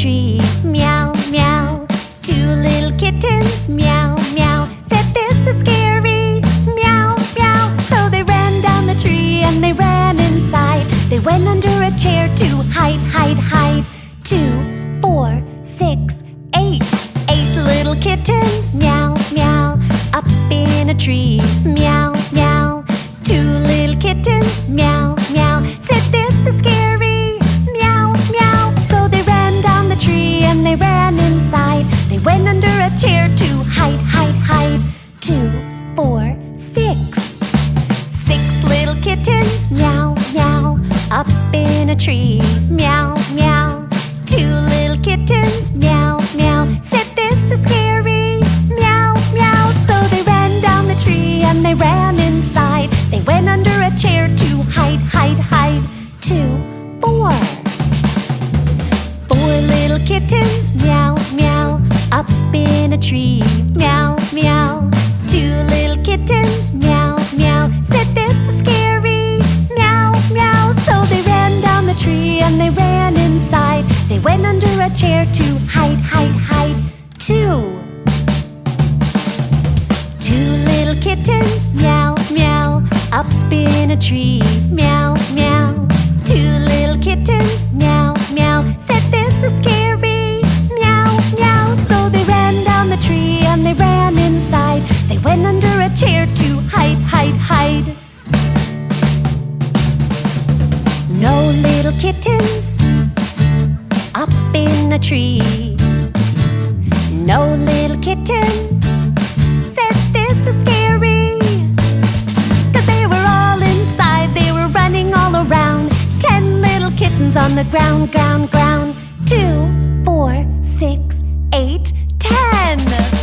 tree. Meow, meow. Two little kittens. Meow, meow. Said this is scary. Meow, meow. So they ran down the tree and they ran inside. They went under a chair to hide, hide, hide. Two, four, six, eight. Eight little kittens. Meow, meow. Up in a tree. Meow. Four, six. Six little kittens, meow, meow, up in a tree, meow, meow. Two little kittens, meow, meow, said this is scary, meow, meow. So they ran down the tree and they ran inside. They went under a chair to hide, hide, hide. Two, four. Four little kittens, meow, meow, up in a tree, meow, went under a chair to hide, hide, hide. Two. Two little kittens, meow, meow, up in a tree, meow, meow. Two little kittens, meow, meow, said this is scary, meow, meow. So they ran down the tree and they ran inside. They went under a chair to hide, hide, hide. No little kittens a tree. No little kittens said this is scary. Cause they were all inside, they were running all around. Ten little kittens on the ground, ground, ground. Two, four, six, eight, ten.